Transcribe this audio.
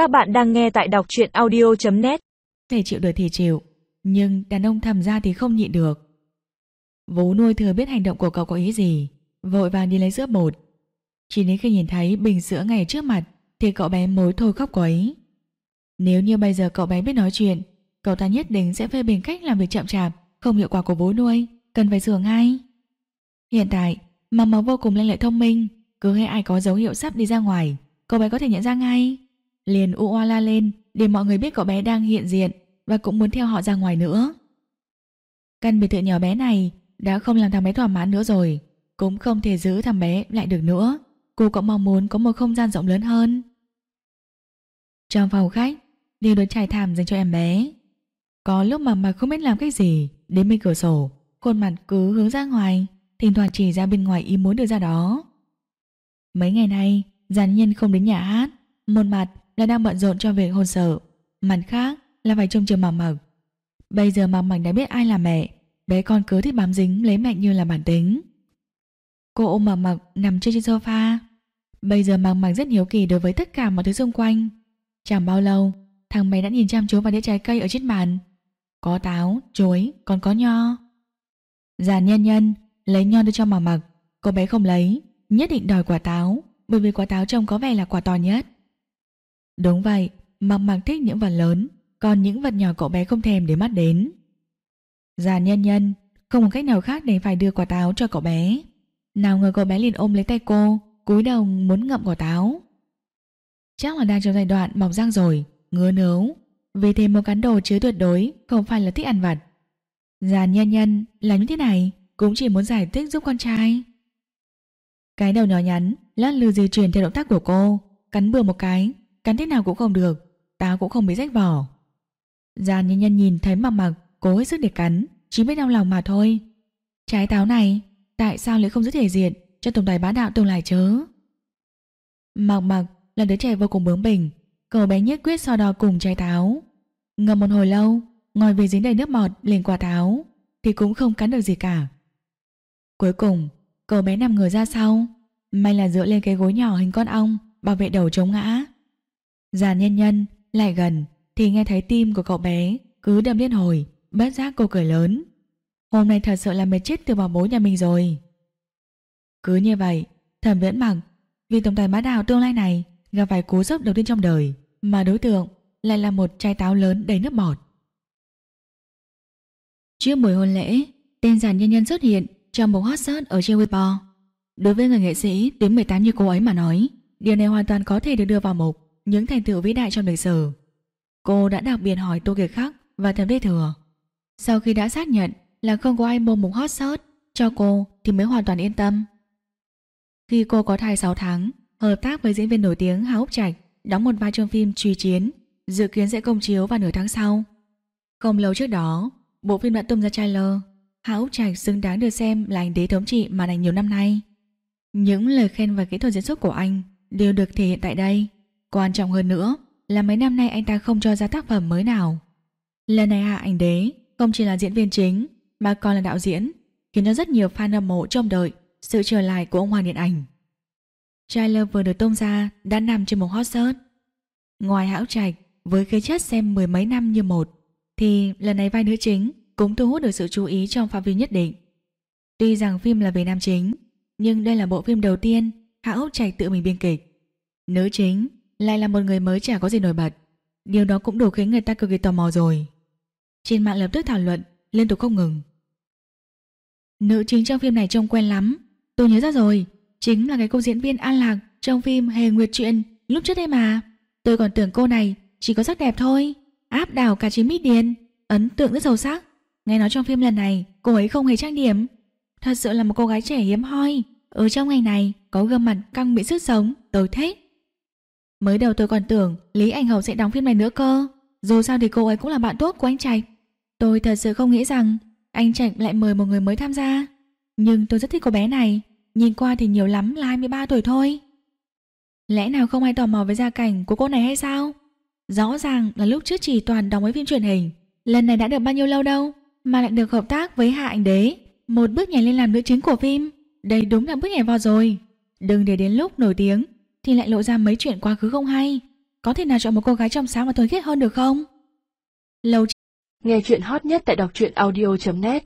Các bạn đang nghe tại đọc truyện audio.net Thể chịu được thì chịu, Nhưng đàn ông thầm ra thì không nhịn được. Vú nuôi thừa biết hành động của cậu có ý gì, Vội vàng đi lấy sữa bột Chỉ đến khi nhìn thấy bình sữa ngay trước mặt, Thì cậu bé mối thôi khóc quấy. Nếu như bây giờ cậu bé biết nói chuyện, Cậu ta nhất định sẽ phê bình cách làm việc chậm chạp, Không hiệu quả của bố nuôi, Cần phải sửa ngay. Hiện tại, mà máu vô cùng lanh lợi thông minh, Cứ hay ai có dấu hiệu sắp đi ra ngoài, Cậu bé có thể nhận ra ngay. Liền u oa la lên Để mọi người biết cậu bé đang hiện diện Và cũng muốn theo họ ra ngoài nữa. Căn biệt thự nhỏ bé này Đã không làm thằng bé thỏa mãn nữa rồi, Cũng không thể giữ thằng bé lại được nữa. Cô cũng mong muốn có một không gian rộng lớn hơn. Trong phòng khách Đều được trải thảm dành cho em bé. Có lúc mà mà không biết làm cái gì, Đến bên cửa sổ, Khuôn mặt cứ hướng ra ngoài, Thỉnh thoảng chỉ ra bên ngoài ý muốn được ra đó. Mấy ngày nay Giàn nhân không đến nhà hát, Một mặt là đang bận rộn cho việc hôn sự. Mặt khác là phải trông chờ mama mặc Bây giờ mama mặc đã biết ai là mẹ. Bé con cứ thích bám dính lấy mẹ như là bản tính. Cô ôm mama mặc nằm trên trên sofa. Bây giờ mama mặc rất hiếu kỳ đối với tất cả mọi thứ xung quanh. Chẳng bao lâu Thằng bé đã nhìn chăm chú vào đĩa trái cây ở trên bàn. Có táo, chuối, còn có nho. Già nhân nhân Lấy nho đưa cho mama mặc Cô bé không lấy Nhất định đòi quả táo Bởi vì quả táo trông có vẻ là quả to nhất. Đúng vậy, Mặc mặc thích những vật lớn, còn những vật nhỏ cậu bé không thèm để mắt đến. Già nhân nhân, không có cách nào khác để phải đưa quả táo cho cậu bé. Nào ngờ cậu bé liền ôm lấy tay cô, cúi đầu muốn ngậm quả táo. Chắc là đang trong giai đoạn mọc răng rồi, ngứa nấu. Vì thế một cán đồ chứa tuyệt đối không phải là thích ăn vặt. Già nhân nhân là như thế này, cũng chỉ muốn giải thích giúp con trai. Cái đầu nhỏ nhắn, lát lư di chuyển theo động tác của cô, cắn bừa một cái, cắn thế nào cũng không được, táo cũng không bị rách vỏ. Giàn nhân nhân nhìn thấy mặc mặc cố hết sức để cắn, chỉ biết đau lòng mà thôi. Trái táo này, tại sao lại không giữ thể diện cho tổng tài bá đạo tương lai chớ? Mặc mặc là đứa trẻ vô cùng bướng bỉnh, cậu bé nhất quyết so đo cùng trái táo. Ngầm một hồi lâu, ngồi về dính đầy nước bọt lên quả táo, thì cũng không cắn được gì cả. Cuối cùng, cậu bé nằm người ra sau, may là dựa lên cái gối nhỏ hình con ong, bảo vệ đầu chống ngã. Già nhân nhân lại gần thì nghe thấy tim của cậu bé cứ đâm liên hồi, bất giác cô cười lớn. Hôm nay thật sự là mệt chết từ bảo bố nhà mình rồi. Cứ như vậy, thẩm viễn mặc vì tổng tài bá đạo tương lai này gặp phải cú sốc đầu tiên trong đời mà đối tượng lại là một chai táo lớn đầy nước bọt. Trước buổi hôn lễ, tên giàn nhân nhân xuất hiện trong một hot search ở trên Weibo. Đối với người nghệ sĩ đến 18 như cô ấy mà nói, điều này hoàn toàn có thể được đưa vào mục những thành tựu vĩ đại trong lịch sử. Cô đã đặc biệt hỏi Tô Kiệt Khắc và Thẩm Đế Thừa. Sau khi đã xác nhận là không có ai mua một hot search cho cô thì mới hoàn toàn yên tâm. Khi cô có thai 6 tháng, hợp tác với diễn viên nổi tiếng Hà Úc Trạch đóng một vai trong phim Truy Chiến, dự kiến sẽ công chiếu vào nửa tháng sau. Không lâu trước đó, bộ phim đã tung ra trailer. Hà Úc Trạch xứng đáng được xem là anh đế thống trị màn ảnh nhiều năm nay. Những lời khen và kỹ thuật diễn xuất của anh đều được thể hiện tại đây. Quan trọng hơn nữa là mấy năm nay anh ta không cho ra tác phẩm mới nào. Lần này Hạ Ảnh Đế không chỉ là diễn viên chính mà còn là đạo diễn, khiến cho rất nhiều fan hâm mộ trông đợi sự trở lại của ông Hoàng Điện Ảnh. Trailer vừa được tung ra đã nằm trên một hot search. Ngoài Hão Trạch với khí chất xem mười mấy năm như một, thì lần này vai nữ chính cũng thu hút được sự chú ý trong phạm vi nhất định. Tuy rằng phim là về nam chính, nhưng đây là bộ phim đầu tiên Hạ Úc Trạch tự mình biên kịch. Nữ chính lại là một người mới chả có gì nổi bật. Điều đó cũng đủ khiến người ta cực kỳ tò mò rồi. Trên mạng lập tức thảo luận, liên tục không ngừng. Nữ chính trong phim này trông quen lắm. Tôi nhớ ra rồi, chính là cái cô diễn viên An Lạc trong phim Hề Nguyệt Truyện lúc trước đây mà. Tôi còn tưởng cô này chỉ có sắc đẹp thôi, áp đảo cả chín mít điền, ấn tượng rất sâu sắc. Nghe nói trong phim lần này, cô ấy không hề trang điểm. Thật sự là một cô gái trẻ hiếm hoi. Ở trong ngày này, có gương mặt căng bị sức sống, tôi thích. Mới đầu tôi còn tưởng Lý Anh Hậu sẽ đóng phim này nữa cơ. Dù sao thì cô ấy cũng là bạn tốt của anh Trạch. Tôi thật sự không nghĩ rằng Anh Trạch lại mời một người mới tham gia. Nhưng tôi rất thích cô bé này. Nhìn qua thì nhiều lắm là 23 tuổi thôi. Lẽ nào không ai tò mò với gia cảnh của cô này hay sao? Rõ ràng là lúc trước chỉ toàn đóng với phim truyền hình. Lần này đã được bao nhiêu lâu đâu, Mà lại được hợp tác với Hạ Ảnh Đế, Một bước nhảy lên làm nữ chính của phim. Đây đúng là bước nhảy vào rồi. Đừng để đến lúc nổi tiếng thì lại lộ ra mấy chuyện quá khứ không hay. có thể nào chọn một cô gái trong sáng và thuần khiết hơn được không? Lâu Nghe chuyện hot nhất tại đọc truyện audio.net